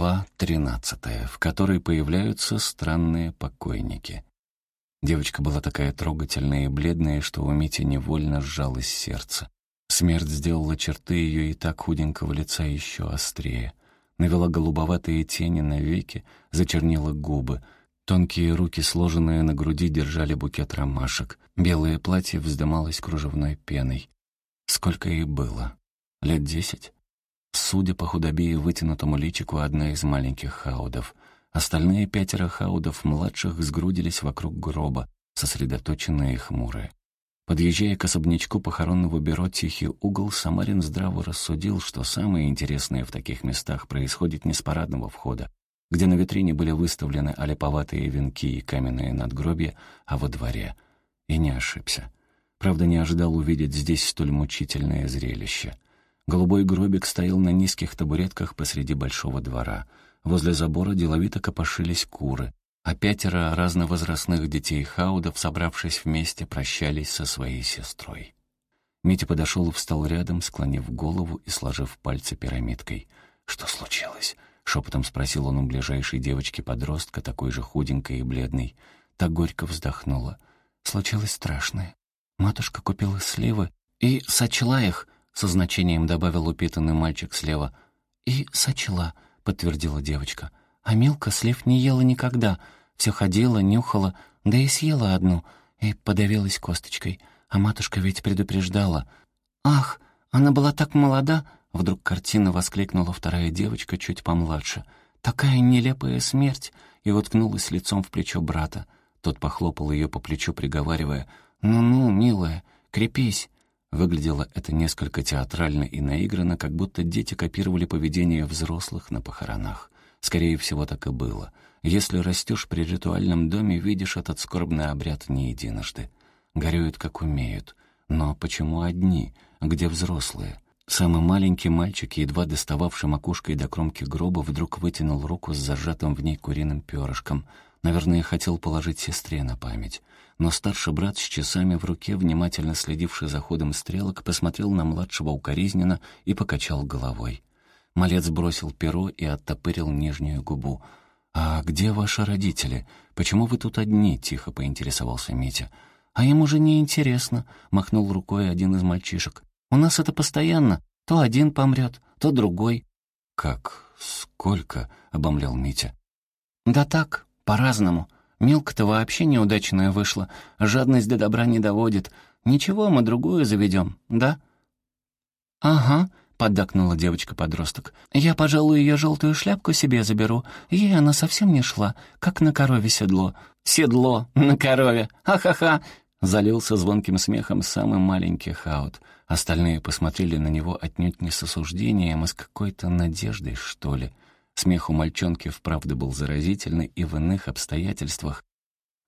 Глава тринадцатая, в которой появляются странные покойники. Девочка была такая трогательная и бледная, что у Мити невольно сжалось сердце. Смерть сделала черты ее и так худенького лица еще острее. Навела голубоватые тени на веки, зачернила губы. Тонкие руки, сложенные на груди, держали букет ромашек. Белое платье вздымалось кружевной пеной. Сколько ей было? Лет десять? Судя по худобе и вытянутому личику, одна из маленьких хаудов. Остальные пятеро хаудов-младших сгрудились вокруг гроба, сосредоточенные и хмурые. Подъезжая к особнячку похоронного бюро «Тихий угол», Самарин здраво рассудил, что самое интересное в таких местах происходит не с парадного входа, где на витрине были выставлены олиповатые венки и каменные надгробья, а во дворе. И не ошибся. Правда, не ожидал увидеть здесь столь мучительное зрелище — Голубой гробик стоял на низких табуретках посреди большого двора. Возле забора деловито копошились куры, а пятеро разновозрастных детей Хаудов, собравшись вместе, прощались со своей сестрой. Митя подошел и встал рядом, склонив голову и сложив пальцы пирамидкой. «Что случилось?» — шепотом спросил он у ближайшей девочки-подростка, такой же худенькой и бледной. Так горько вздохнула. «Случилось страшное. Матушка купила сливы и сочла их, со значением добавил упитанный мальчик слева. «И сочла», — подтвердила девочка. «А Милка слив не ела никогда. Все ходила, нюхала, да и съела одну, и подавилась косточкой. А матушка ведь предупреждала. «Ах, она была так молода!» — вдруг картина воскликнула вторая девочка, чуть помладше. «Такая нелепая смерть!» и уткнулась лицом в плечо брата. Тот похлопал ее по плечу, приговаривая, «Ну-ну, милая, крепись, Выглядело это несколько театрально и наигранно, как будто дети копировали поведение взрослых на похоронах. Скорее всего, так и было. Если растешь при ритуальном доме, видишь этот скорбный обряд не единожды. Горюют, как умеют. Но почему одни? Где взрослые? Самый маленький мальчик, едва достававший макушкой до кромки гроба, вдруг вытянул руку с зажатым в ней куриным перышком. Наверное, хотел положить сестре на память но старший брат с часами в руке, внимательно следивший за ходом стрелок, посмотрел на младшего укоризненно и покачал головой. Малец бросил перо и оттопырил нижнюю губу. «А где ваши родители? Почему вы тут одни?» — тихо поинтересовался Митя. «А им уже не интересно», — махнул рукой один из мальчишек. «У нас это постоянно. То один помрет, то другой». «Как? Сколько?» — обомлял Митя. «Да так, по-разному. Милка-то вообще неудачная вышла. Жадность до добра не доводит. Ничего, мы другую заведем, да?» «Ага», — поддакнула девочка-подросток. «Я, пожалуй, ее желтую шляпку себе заберу. Ей она совсем не шла, как на корове седло». «Седло на корове! Ха-ха-ха!» Залился звонким смехом самый маленький Хаут. Остальные посмотрели на него отнюдь не с осуждением, а с какой-то надеждой, что ли. Смех у мальчонки вправду был заразительный и в иных обстоятельствах.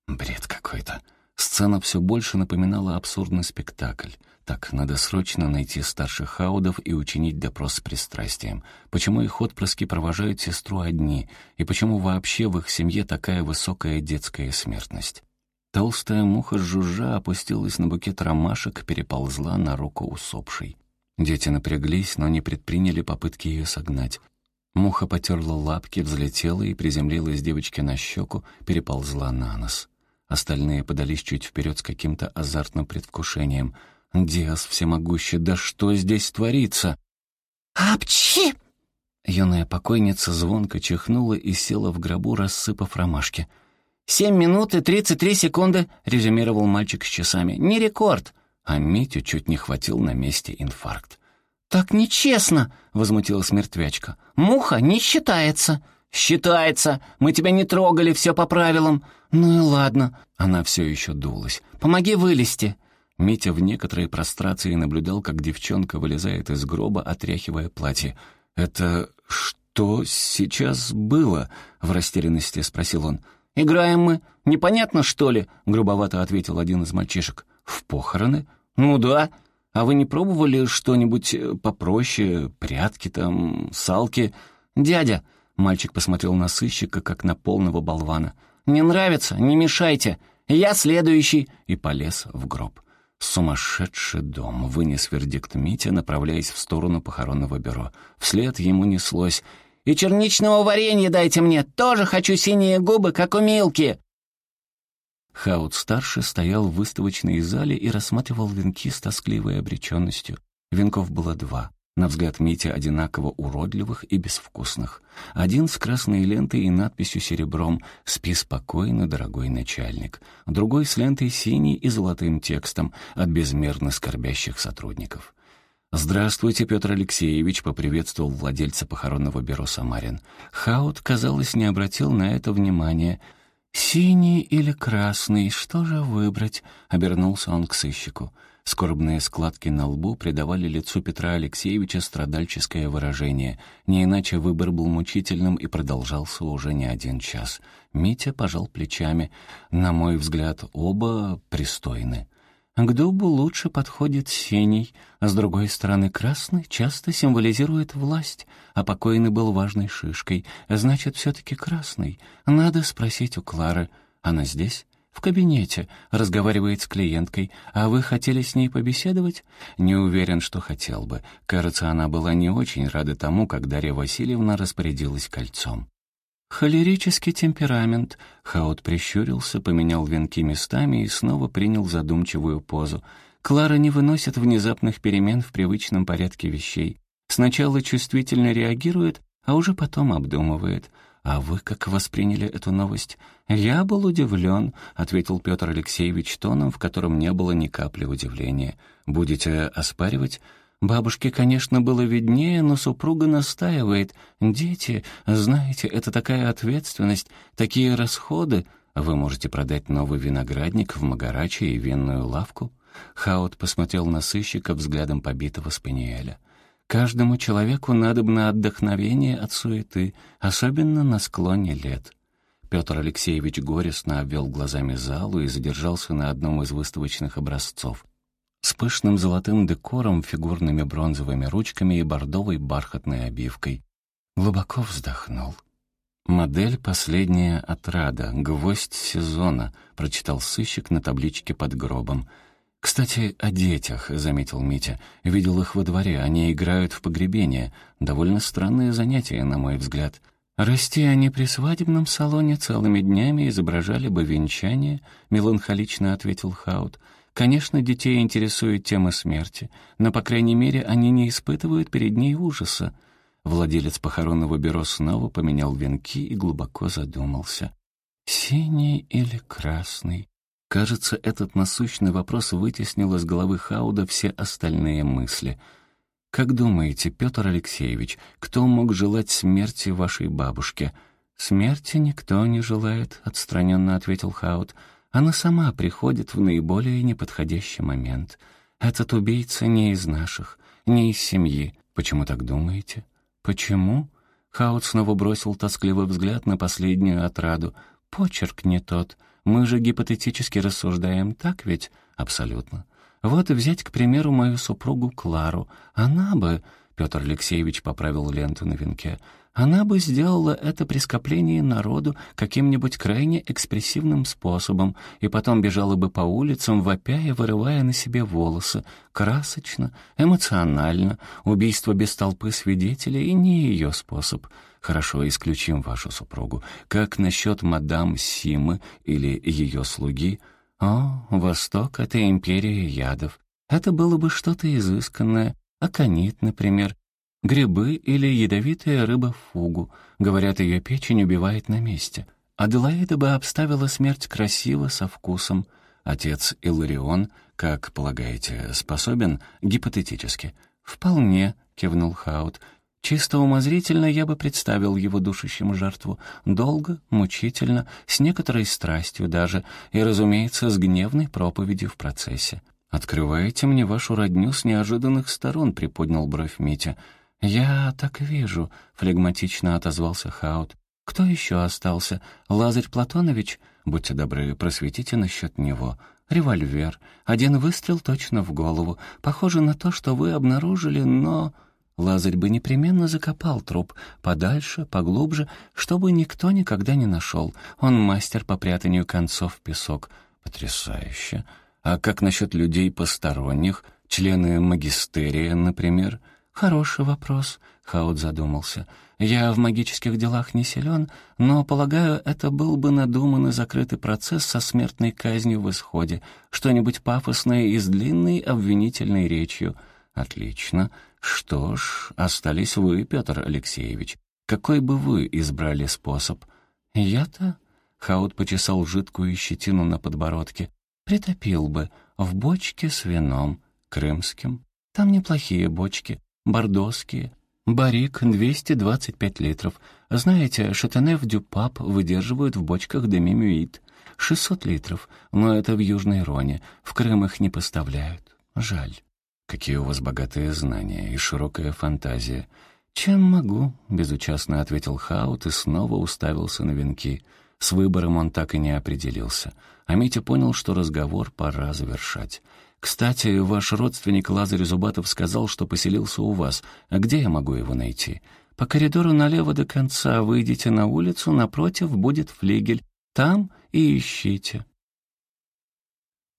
Бред какой-то. Сцена все больше напоминала абсурдный спектакль. Так, надо срочно найти старших хаудов и учинить допрос с пристрастием. Почему их отпрыски провожают сестру одни? И почему вообще в их семье такая высокая детская смертность? Толстая муха жужжа опустилась на букет ромашек, переползла на руку усопшей. Дети напряглись, но не предприняли попытки ее согнать. Муха потерла лапки, взлетела и приземлилась девочке на щеку, переползла на нос. Остальные подались чуть вперед с каким-то азартным предвкушением. «Диас всемогущий, да что здесь творится?» «Апчи!» Юная покойница звонко чихнула и села в гробу, рассыпав ромашки. «Семь минут и тридцать три секунды», — резюмировал мальчик с часами. «Не рекорд». А Митю чуть не хватил на месте инфаркт. «Так нечестно!» — возмутилась мертвячка. «Муха не считается!» «Считается! Мы тебя не трогали, все по правилам!» «Ну и ладно!» Она все еще дулась. «Помоги вылезти!» Митя в некоторой прострации наблюдал, как девчонка вылезает из гроба, отряхивая платье. «Это что сейчас было?» — в растерянности спросил он. «Играем мы. Непонятно, что ли?» — грубовато ответил один из мальчишек. «В похороны?» «Ну да. А вы не пробовали что-нибудь э, попроще? Прятки там, салки?» «Дядя!» — мальчик посмотрел на сыщика, как на полного болвана. «Не нравится? Не мешайте! Я следующий!» И полез в гроб. «Сумасшедший дом!» — вынес вердикт Митя, направляясь в сторону похоронного бюро. Вслед ему неслось. И черничного варенья дайте мне, тоже хочу синие губы, как у Милки!» Хаут-старший стоял в выставочной зале и рассматривал венки с тоскливой обреченностью. Венков было два. На взгляд Мити одинаково уродливых и безвкусных. Один с красной лентой и надписью серебром «Спи спокойно, дорогой начальник». Другой с лентой синей и золотым текстом от безмерно скорбящих сотрудников. «Здравствуйте, Петр Алексеевич», — поприветствовал владельца похоронного бюро «Самарин». Хаут, казалось, не обратил на это внимания. «Синий или красный, что же выбрать?» — обернулся он к сыщику. Скорбные складки на лбу придавали лицу Петра Алексеевича страдальческое выражение. Не иначе выбор был мучительным и продолжался уже не один час. Митя пожал плечами. На мой взгляд, оба пристойны. К дубу лучше подходит синий, а с другой стороны красный часто символизирует власть, а покойный был важной шишкой, значит, все-таки красный. Надо спросить у Клары. Она здесь? В кабинете, разговаривает с клиенткой. А вы хотели с ней побеседовать? Не уверен, что хотел бы. Кажется, она была не очень рада тому, как Дарья Васильевна распорядилась кольцом. Холерический темперамент. Хаут прищурился, поменял венки местами и снова принял задумчивую позу. Клара не выносит внезапных перемен в привычном порядке вещей. Сначала чувствительно реагирует, а уже потом обдумывает — «А вы как восприняли эту новость?» «Я был удивлен», — ответил Петр Алексеевич тоном, в котором не было ни капли удивления. «Будете оспаривать?» Бабушке, конечно, было виднее, но супруга настаивает. «Дети, знаете, это такая ответственность, такие расходы. Вы можете продать новый виноградник в Магараче и винную лавку?» Хаут посмотрел на сыщика взглядом побитого спаниеля. Каждому человеку надобно отдохновение от суеты, особенно на склоне лет. Петр Алексеевич горестно обвел глазами залу и задержался на одном из выставочных образцов. С пышным золотым декором, фигурными бронзовыми ручками и бордовой бархатной обивкой. Глубоко вздохнул. «Модель «Последняя отрада», гвоздь сезона», — прочитал сыщик на табличке под гробом — «Кстати, о детях», — заметил Митя. «Видел их во дворе, они играют в погребение. Довольно странное занятие, на мой взгляд. Расти они при свадебном салоне целыми днями изображали бы венчание», — меланхолично ответил Хаут. «Конечно, детей интересует тема смерти, но, по крайней мере, они не испытывают перед ней ужаса». Владелец похоронного бюро снова поменял венки и глубоко задумался. «Синий или красный?» Кажется, этот насущный вопрос вытеснил из головы Хауда все остальные мысли. «Как думаете, Петр Алексеевич, кто мог желать смерти вашей бабушке?» «Смерти никто не желает», — отстраненно ответил Хауд. «Она сама приходит в наиболее неподходящий момент. Этот убийца не из наших, не из семьи. Почему так думаете?» «Почему?» Хауд снова бросил тоскливый взгляд на последнюю отраду. «Почерк не тот». Мы же гипотетически рассуждаем, так ведь? Абсолютно. Вот взять, к примеру, мою супругу Клару. Она бы... Петр Алексеевич поправил ленту на венке. Она бы сделала это при скоплении народу каким-нибудь крайне экспрессивным способом и потом бежала бы по улицам, вопя и вырывая на себе волосы. Красочно, эмоционально, убийство без толпы свидетелей и не ее способ. Хорошо, исключим вашу супругу. Как насчет мадам Симы или ее слуги? О, Восток — это империя ядов. Это было бы что-то изысканное. Аконит, например. Грибы или ядовитая рыба фугу. Говорят, ее печень убивает на месте. Аделаида бы обставила смерть красиво, со вкусом. Отец Иларион, как полагаете, способен гипотетически? «Вполне», — кивнул Хаут. Чисто умозрительно я бы представил его душащим жертву. Долго, мучительно, с некоторой страстью даже, и, разумеется, с гневной проповедью в процессе. «Открываете мне вашу родню с неожиданных сторон», — приподнял бровь Митя. «Я так вижу», — флегматично отозвался Хаут. «Кто еще остался? Лазарь Платонович? Будьте добры, просветите насчет него. Револьвер. Один выстрел точно в голову. Похоже на то, что вы обнаружили, но...» Лазарь бы непременно закопал труп подальше, поглубже, чтобы никто никогда не нашел. Он мастер по прятанию концов в песок. Потрясающе. А как насчет людей посторонних, члены магистерия, например? Хороший вопрос, Хаут задумался. Я в магических делах не силен, но, полагаю, это был бы надуманный закрытый процесс со смертной казнью в исходе, что-нибудь пафосное и с длинной обвинительной речью. Отлично. Что ж, остались вы, Петр Алексеевич. Какой бы вы избрали способ? Я-то... Хаут почесал жидкую щетину на подбородке. Притопил бы в бочке с вином, крымским. Там неплохие бочки, бордоские, Барик — 225 литров. Знаете, Шатенев Дюпап выдерживают в бочках демимюит. 600 литров, но это в Южной Роне. В Крым их не поставляют. Жаль. Какие у вас богатые знания и широкая фантазия. «Чем могу?» — безучастно ответил Хаут и снова уставился на венки. С выбором он так и не определился. А Митя понял, что разговор пора завершать. «Кстати, ваш родственник Лазарь Зубатов сказал, что поселился у вас. А где я могу его найти?» «По коридору налево до конца. Выйдите на улицу, напротив будет флигель. Там и ищите».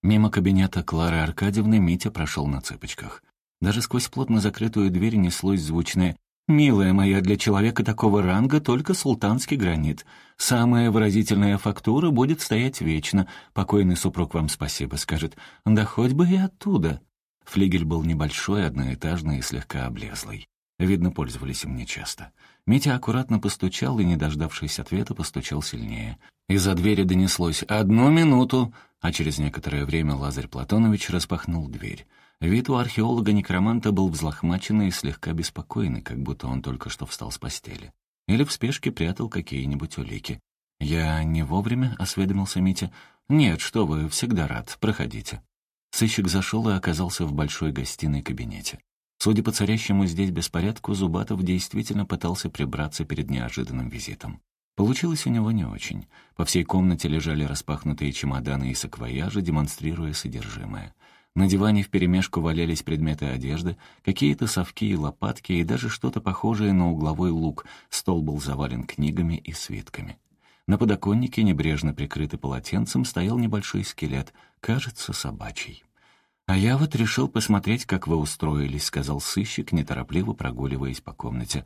Мимо кабинета Клары Аркадьевны Митя прошел на цыпочках. Даже сквозь плотно закрытую дверь неслось звучное «Милая моя, для человека такого ранга только султанский гранит. Самая выразительная фактура будет стоять вечно. Покойный супруг вам спасибо скажет. Да хоть бы и оттуда». Флигель был небольшой, одноэтажный и слегка облезлый. Видно, пользовались им нечасто. Митя аккуратно постучал и, не дождавшись ответа, постучал сильнее. Из-за двери донеслось «Одну минуту!», а через некоторое время Лазарь Платонович распахнул дверь. Вид у археолога-некроманта был взлохмаченный и слегка беспокойный, как будто он только что встал с постели. Или в спешке прятал какие-нибудь улики. «Я не вовремя?» — осведомился Митя. «Нет, что вы, всегда рад. Проходите». Сыщик зашел и оказался в большой гостиной кабинете. Судя по царящему здесь беспорядку, Зубатов действительно пытался прибраться перед неожиданным визитом. Получилось у него не очень. По всей комнате лежали распахнутые чемоданы и саквояжи, демонстрируя содержимое. На диване вперемешку валялись предметы одежды, какие-то совки и лопатки, и даже что-то похожее на угловой лук. Стол был завален книгами и свитками. На подоконнике, небрежно прикрытый полотенцем, стоял небольшой скелет, кажется, собачий. «А я вот решил посмотреть, как вы устроились», — сказал сыщик, неторопливо прогуливаясь по комнате.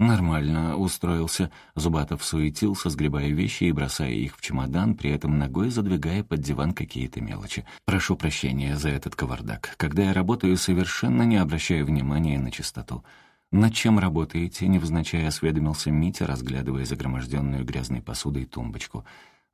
«Нормально устроился». Зубатов суетился, сгребая вещи и бросая их в чемодан, при этом ногой задвигая под диван какие-то мелочи. «Прошу прощения за этот кавардак. Когда я работаю, совершенно не обращаю внимания на чистоту». «Над чем работаете?» — невзначай осведомился Митя, разглядывая загроможденную грязной посудой тумбочку.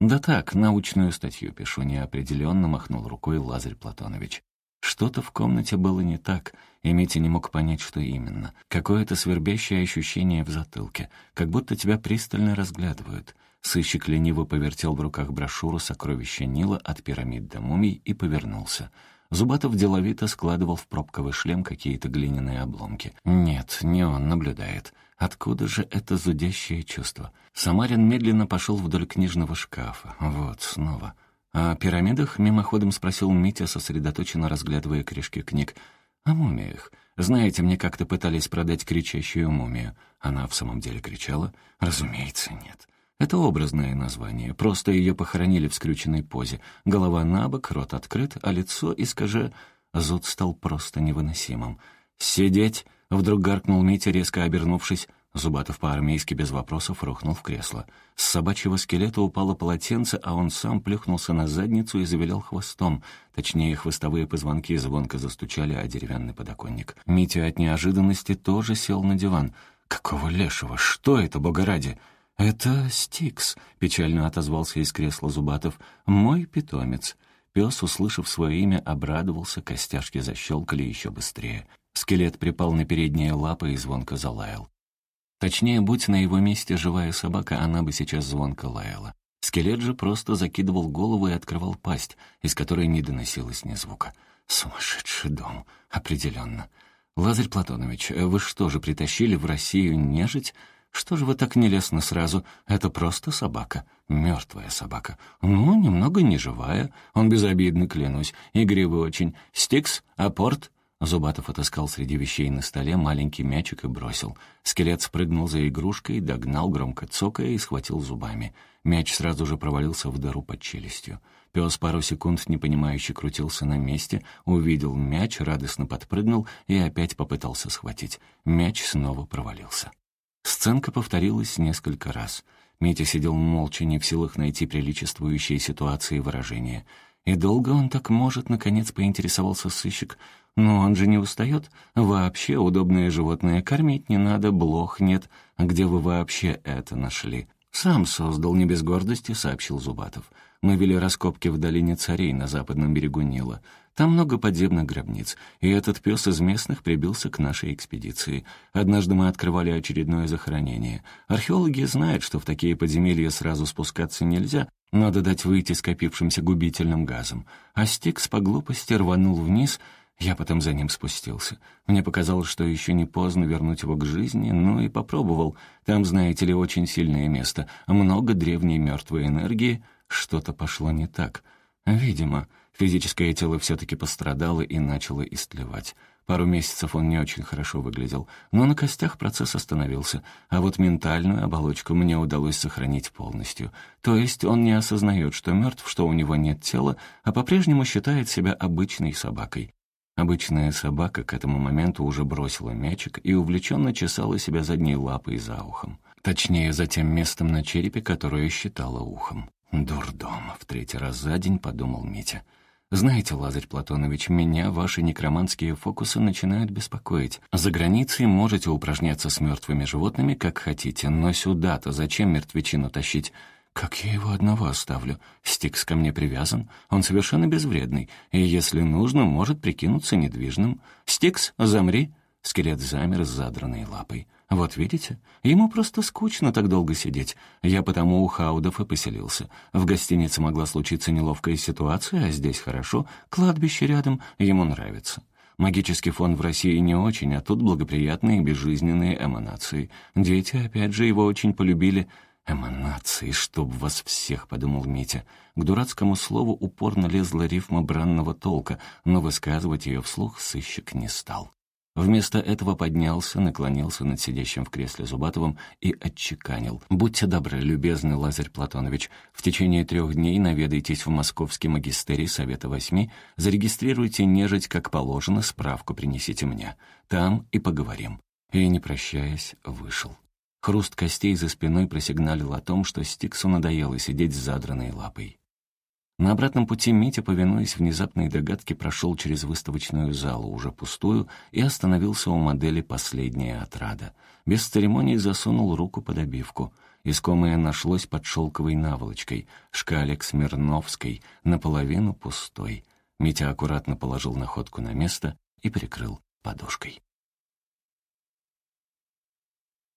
«Да так, научную статью пишу», — неопределенно махнул рукой Лазарь Платонович. Что-то в комнате было не так, и Митя не мог понять, что именно. Какое-то свербящее ощущение в затылке, как будто тебя пристально разглядывают. Сыщик лениво повертел в руках брошюру «Сокровища Нила от пирамид до мумий» и повернулся. Зубатов деловито складывал в пробковый шлем какие-то глиняные обломки. Нет, не он наблюдает. Откуда же это зудящее чувство? Самарин медленно пошел вдоль книжного шкафа. Вот, снова. «О пирамидах?» — мимоходом спросил Митя, сосредоточенно разглядывая корешки книг. «О мумиях. Знаете, мне как-то пытались продать кричащую мумию. Она в самом деле кричала? Разумеется, нет. Это образное название. Просто ее похоронили в скрюченной позе. Голова на бок, рот открыт, а лицо искаже... Зуд стал просто невыносимым. «Сидеть!» — вдруг гаркнул Митя, резко обернувшись. Зубатов по-армейски без вопросов рухнул в кресло. С собачьего скелета упало полотенце, а он сам плюхнулся на задницу и завилял хвостом. Точнее, хвостовые позвонки звонко застучали о деревянный подоконник. Митя от неожиданности тоже сел на диван. «Какого лешего? Что это, бога ради?» «Это Стикс», — печально отозвался из кресла Зубатов. «Мой питомец». Пес, услышав свое имя, обрадовался, костяшки защелкали еще быстрее. Скелет припал на передние лапы и звонко залаял. Точнее, будь на его месте живая собака, она бы сейчас звонко лаяла. Скелет же просто закидывал голову и открывал пасть, из которой не доносилось ни звука. Сумасшедший дом, определенно. Лазарь Платонович, вы что же притащили в Россию нежить? Что же вы так нелестно сразу? Это просто собака, мертвая собака. Ну, немного неживая, он безобидный, клянусь, игривый очень. Стикс, апорт, Зубатов отыскал среди вещей на столе маленький мячик и бросил. Скелет спрыгнул за игрушкой, догнал, громко цокая, и схватил зубами. Мяч сразу же провалился в дыру под челюстью. Пес пару секунд непонимающе крутился на месте, увидел мяч, радостно подпрыгнул и опять попытался схватить. Мяч снова провалился. Сценка повторилась несколько раз. Митя сидел молча, не в силах найти приличествующие ситуации выражения. И долго он так может, наконец поинтересовался сыщик. Но он же не устает. Вообще удобное животное кормить не надо, блох нет. Где вы вообще это нашли? Сам создал, не без гордости, сообщил Зубатов. Мы вели раскопки в долине царей на западном берегу Нила. Там много подземных гробниц, и этот пес из местных прибился к нашей экспедиции. Однажды мы открывали очередное захоронение. Археологи знают, что в такие подземелья сразу спускаться нельзя, надо дать выйти скопившимся губительным газом. А Стикс по глупости рванул вниз, я потом за ним спустился. Мне показалось, что еще не поздно вернуть его к жизни, ну и попробовал. Там, знаете ли, очень сильное место, много древней мертвой энергии. Что-то пошло не так. Видимо, Физическое тело все-таки пострадало и начало истлевать. Пару месяцев он не очень хорошо выглядел, но на костях процесс остановился, а вот ментальную оболочку мне удалось сохранить полностью. То есть он не осознает, что мертв, что у него нет тела, а по-прежнему считает себя обычной собакой. Обычная собака к этому моменту уже бросила мячик и увлеченно чесала себя задней лапой за ухом. Точнее, за тем местом на черепе, которое считала ухом. «Дурдом», — в третий раз за день подумал Митя. «Знаете, Лазарь Платонович, меня ваши некроманские фокусы начинают беспокоить. За границей можете упражняться с мертвыми животными, как хотите, но сюда-то зачем мертвечину тащить? Как я его одного оставлю? Стикс ко мне привязан, он совершенно безвредный, и, если нужно, может прикинуться недвижным. Стикс, замри!» Скелет замер с задранной лапой. Вот видите, ему просто скучно так долго сидеть. Я потому у Хаудов и поселился. В гостинице могла случиться неловкая ситуация, а здесь хорошо, кладбище рядом, ему нравится. Магический фон в России не очень, а тут благоприятные безжизненные эманации. Дети, опять же, его очень полюбили. «Эманации, чтоб вас всех», — подумал Митя. К дурацкому слову упорно лезла рифма бранного толка, но высказывать ее вслух сыщик не стал. Вместо этого поднялся, наклонился над сидящим в кресле Зубатовым и отчеканил. «Будьте добры, любезный Лазарь Платонович, в течение трех дней наведайтесь в московский магистерий Совета Восьми, зарегистрируйте нежить как положено, справку принесите мне. Там и поговорим». И, не прощаясь, вышел. Хруст костей за спиной просигналил о том, что Стиксу надоело сидеть с задранной лапой. На обратном пути Митя, повинуясь внезапной догадке, прошел через выставочную залу, уже пустую, и остановился у модели «Последняя отрада». Без церемоний засунул руку под обивку. Искомое нашлось под шелковой наволочкой, шкалик Смирновской, наполовину пустой. Митя аккуратно положил находку на место и прикрыл подушкой.